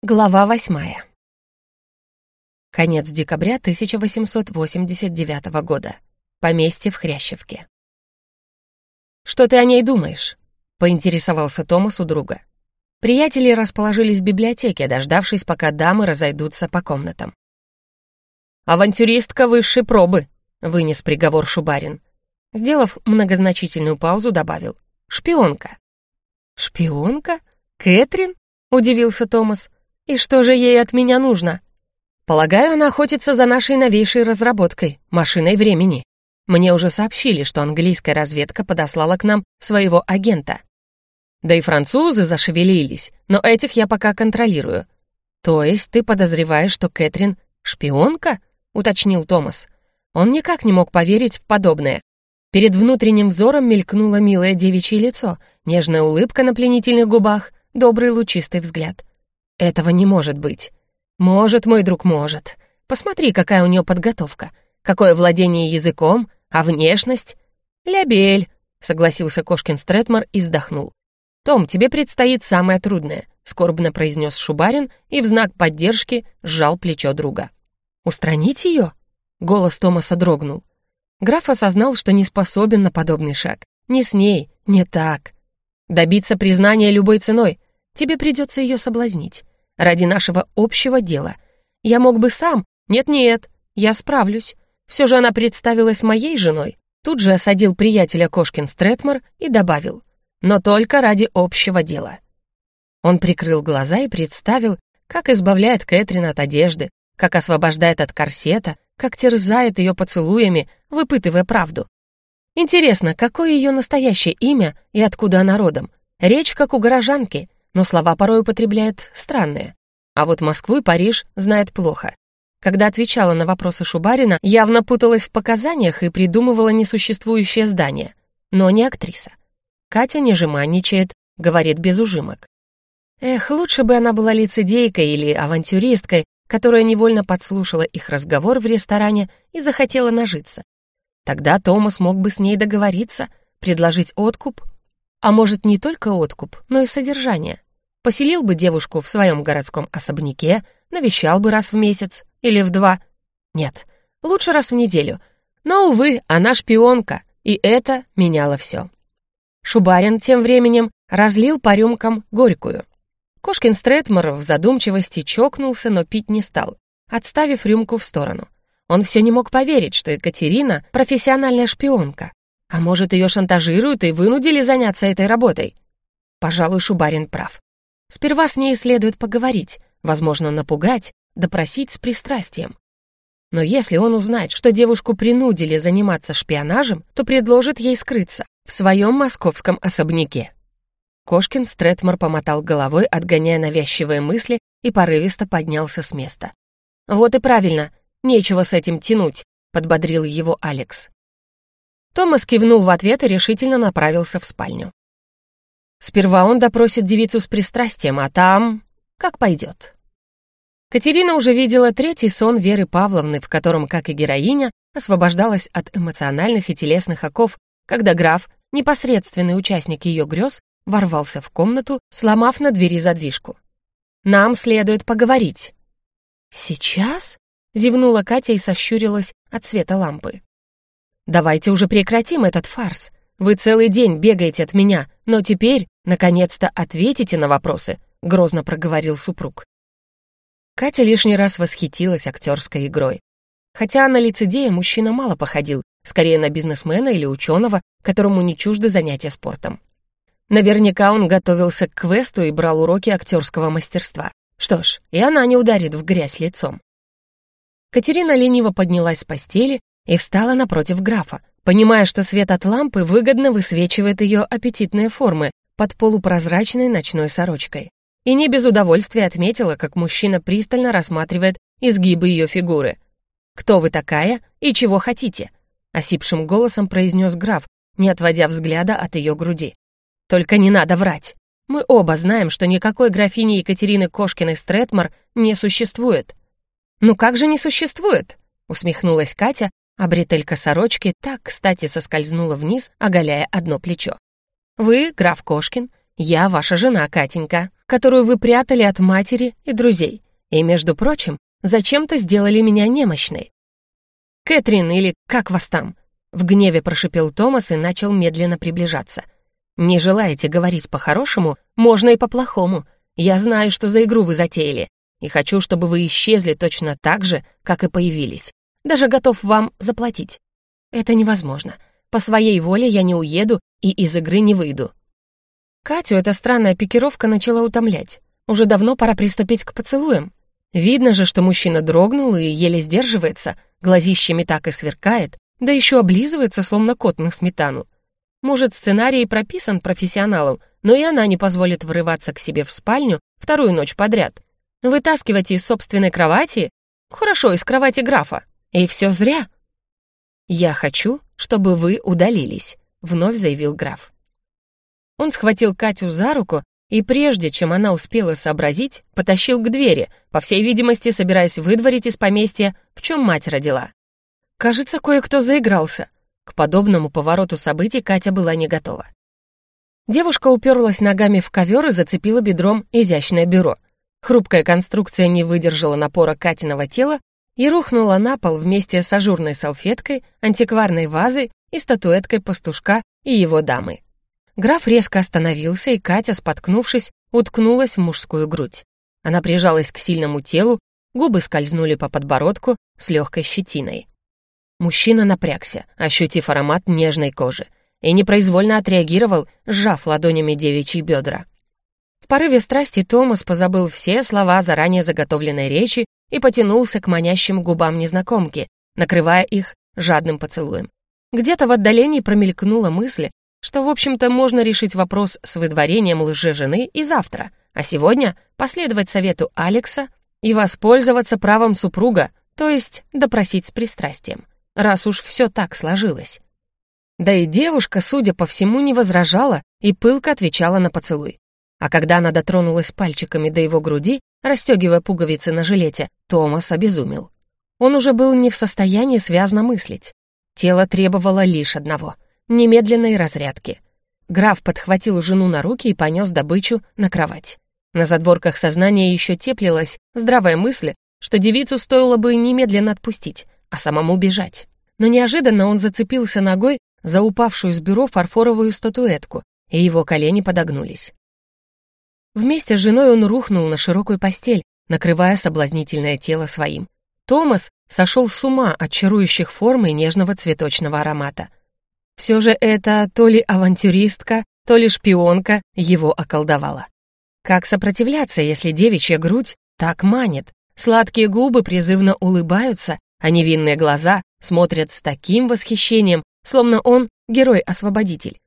Глава восьмая. Конец декабря 1889 года. Поместье в Хрящевке. «Что ты о ней думаешь?» — поинтересовался Томас у друга. Приятели расположились в библиотеке, дождавшись, пока дамы разойдутся по комнатам. «Авантюристка высшей пробы», — вынес приговор Шубарин. Сделав многозначительную паузу, добавил. «Шпионка». «Шпионка? Кэтрин?» — удивился Томас. «И что же ей от меня нужно?» «Полагаю, она охотится за нашей новейшей разработкой, машиной времени. Мне уже сообщили, что английская разведка подослала к нам своего агента. Да и французы зашевелились, но этих я пока контролирую. То есть ты подозреваешь, что Кэтрин — шпионка?» — уточнил Томас. Он никак не мог поверить в подобное. Перед внутренним взором мелькнуло милое девичье лицо, нежная улыбка на пленительных губах, добрый лучистый взгляд. Этого не может быть. Может, мой друг, может. Посмотри, какая у нее подготовка. Какое владение языком, а внешность? Лябель, согласился Кошкин Стретмар и вздохнул. «Том, тебе предстоит самое трудное», — скорбно произнес Шубарин и в знак поддержки сжал плечо друга. «Устранить ее?» — голос Томаса дрогнул. Граф осознал, что не способен на подобный шаг. Не с ней, не так. Добиться признания любой ценой. Тебе придется ее соблазнить ради нашего общего дела. Я мог бы сам. Нет-нет, я справлюсь. Все же она представилась моей женой. Тут же осадил приятеля Кошкин Стретмор и добавил. Но только ради общего дела. Он прикрыл глаза и представил, как избавляет Кэтрин от одежды, как освобождает от корсета, как терзает ее поцелуями, выпытывая правду. Интересно, какое ее настоящее имя и откуда она родом? Речь как у горожанки, но слова порой употребляет странные. А вот Москву и Париж знает плохо. Когда отвечала на вопросы Шубарина, явно путалась в показаниях и придумывала несуществующее здание. Но не актриса. Катя не жеманничает, говорит без ужимок. Эх, лучше бы она была лицедейкой или авантюристкой, которая невольно подслушала их разговор в ресторане и захотела нажиться. Тогда Томас мог бы с ней договориться, предложить откуп а может, не только откуп, но и содержание. Поселил бы девушку в своем городском особняке, навещал бы раз в месяц или в два. Нет, лучше раз в неделю. Но, увы, она шпионка, и это меняло все. Шубарин тем временем разлил по рюмкам горькую. Кошкин Стретмор в задумчивости чокнулся, но пить не стал, отставив рюмку в сторону. Он все не мог поверить, что Екатерина — профессиональная шпионка. А может, ее шантажируют и вынудили заняться этой работой? Пожалуй, Шубарин прав. Сперва с ней следует поговорить, возможно, напугать, допросить с пристрастием. Но если он узнает, что девушку принудили заниматься шпионажем, то предложит ей скрыться в своем московском особняке. Кошкин Стретмор помотал головой, отгоняя навязчивые мысли, и порывисто поднялся с места. «Вот и правильно, нечего с этим тянуть», — подбодрил его Алекс. Томас кивнул в ответ и решительно направился в спальню. Сперва он допросит девицу с пристрастием, а там... как пойдет. Катерина уже видела третий сон Веры Павловны, в котором, как и героиня, освобождалась от эмоциональных и телесных оков, когда граф, непосредственный участник ее грез, ворвался в комнату, сломав на двери задвижку. «Нам следует поговорить». «Сейчас?» — зевнула Катя и сощурилась от света лампы. Давайте уже прекратим этот фарс. Вы целый день бегаете от меня, но теперь, наконец-то, ответите на вопросы», — грозно проговорил супруг. Катя лишний раз восхитилась актерской игрой. Хотя на лицедея мужчина мало походил, скорее на бизнесмена или ученого, которому не чужды занятия спортом. Наверняка он готовился к квесту и брал уроки актерского мастерства. Что ж, и она не ударит в грязь лицом. Катерина лениво поднялась с постели и встала напротив графа, понимая, что свет от лампы выгодно высвечивает ее аппетитные формы под полупрозрачной ночной сорочкой. И не без удовольствия отметила, как мужчина пристально рассматривает изгибы ее фигуры. «Кто вы такая и чего хотите?» — осипшим голосом произнес граф, не отводя взгляда от ее груди. «Только не надо врать. Мы оба знаем, что никакой графини Екатерины Кошкиной Стретмар не существует». «Ну как же не существует?» — усмехнулась Катя, а бретелька сорочки так, кстати, соскользнула вниз, оголяя одно плечо. «Вы, граф Кошкин, я ваша жена, Катенька». которую вы прятали от матери и друзей. И, между прочим, зачем-то сделали меня немощной. «Кэтрин, или как вас там?» В гневе прошипел Томас и начал медленно приближаться. «Не желаете говорить по-хорошему? Можно и по-плохому. Я знаю, что за игру вы затеяли, и хочу, чтобы вы исчезли точно так же, как и появились. Даже готов вам заплатить. Это невозможно. По своей воле я не уеду и из игры не выйду». Катю эта странная пикировка начала утомлять. Уже давно пора приступить к поцелуям. Видно же, что мужчина дрогнул и еле сдерживается, глазищами так и сверкает, да еще облизывается, словно кот на сметану. Может, сценарий прописан профессионалом, но и она не позволит врываться к себе в спальню вторую ночь подряд. Вытаскивать из собственной кровати? Хорошо, из кровати графа. И все зря. «Я хочу, чтобы вы удалились», — вновь заявил граф. Он схватил Катю за руку и прежде чем она успела сообразить, потащил к двери, по всей видимости, собираясь выдворить из поместья, в чем мать родила. Кажется, кое-кто заигрался. К подобному повороту событий Катя была не готова. Девушка уперлась ногами в ковер и зацепила бедром изящное бюро. Хрупкая конструкция не выдержала напора Катиного тела и рухнула на пол вместе с ажурной салфеткой, антикварной вазой и статуэткой пастушка и его дамы. Граф резко остановился, и Катя, споткнувшись, уткнулась в мужскую грудь. Она прижалась к сильному телу, губы скользнули по подбородку с легкой щетиной. Мужчина напрягся, ощутив аромат нежной кожи, и непроизвольно отреагировал, сжав ладонями девичьи бедра. В порыве страсти Томас позабыл все слова заранее заготовленной речи и потянулся к манящим губам незнакомки, накрывая их жадным поцелуем. Где-то в отдалении промелькнула мысль, что, в общем-то, можно решить вопрос с выдворением лже-жены и завтра, а сегодня последовать совету Алекса и воспользоваться правом супруга, то есть допросить с пристрастием раз уж все так сложилось. Да и девушка, судя по всему, не возражала и пылко отвечала на поцелуй. А когда она дотронулась пальчиками до его груди, расстегивая пуговицы на жилете, Томас обезумел. Он уже был не в состоянии связно мыслить. Тело требовало лишь одного — немедленной разрядки. Граф подхватил жену на руки и понес добычу на кровать. На задворках сознания еще теплилась здравая мысль, что девицу стоило бы немедленно отпустить, а самому бежать. Но неожиданно он зацепился ногой за упавшую с бюро фарфоровую статуэтку, и его колени подогнулись. Вместе с женой он рухнул на широкую постель, накрывая соблазнительное тело своим. Томас сошел с ума от чарующих форм и нежного цветочного аромата. Все же это то ли авантюристка, то ли шпионка его околдовала. Как сопротивляться, если девичья грудь так манит? Сладкие губы призывно улыбаются, а невинные глаза смотрят с таким восхищением, словно он герой-освободитель.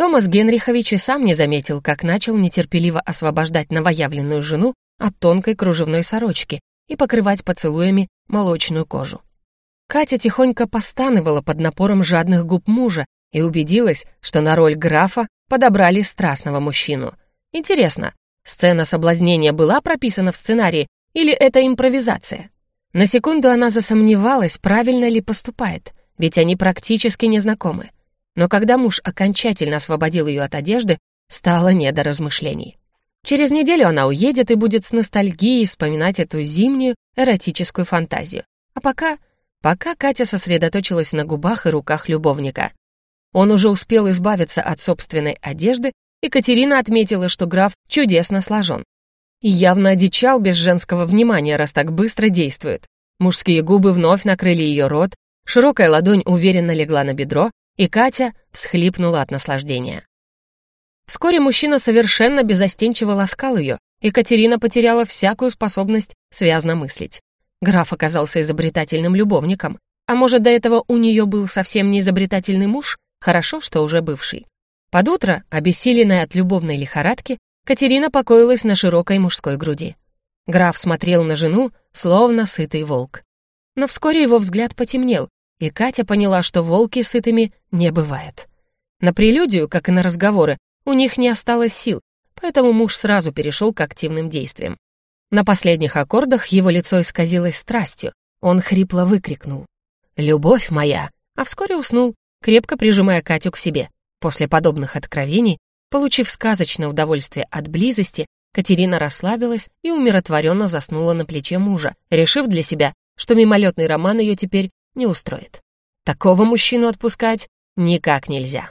Томас Генрихович и сам не заметил, как начал нетерпеливо освобождать новоявленную жену от тонкой кружевной сорочки и покрывать поцелуями молочную кожу. Катя тихонько постанывала под напором жадных губ мужа и убедилась, что на роль графа подобрали страстного мужчину. Интересно, сцена соблазнения была прописана в сценарии или это импровизация? На секунду она засомневалась, правильно ли поступает, ведь они практически не знакомы. Но когда муж окончательно освободил ее от одежды, стало не до размышлений. Через неделю она уедет и будет с ностальгией вспоминать эту зимнюю эротическую фантазию. А пока... Пока Катя сосредоточилась на губах и руках любовника. Он уже успел избавиться от собственной одежды, и Катерина отметила, что граф чудесно сложен. И явно одичал без женского внимания, раз так быстро действует. Мужские губы вновь накрыли ее рот, широкая ладонь уверенно легла на бедро, и Катя всхлипнула от наслаждения. Вскоре мужчина совершенно безостенчиво ласкал ее, и Катерина потеряла всякую способность связно мыслить. Граф оказался изобретательным любовником, а может, до этого у нее был совсем не изобретательный муж, хорошо, что уже бывший. Под утро, обессиленная от любовной лихорадки, Катерина покоилась на широкой мужской груди. Граф смотрел на жену, словно сытый волк. Но вскоре его взгляд потемнел, и Катя поняла, что волки сытыми не бывают. На прелюдию, как и на разговоры, у них не осталось сил, поэтому муж сразу перешел к активным действиям. На последних аккордах его лицо исказилось страстью. Он хрипло выкрикнул «Любовь моя!», а вскоре уснул, крепко прижимая Катю к себе. После подобных откровений Получив сказочное удовольствие от близости, Катерина расслабилась и умиротворенно заснула на плече мужа, решив для себя, что мимолетный роман ее теперь не устроит. Такого мужчину отпускать никак нельзя.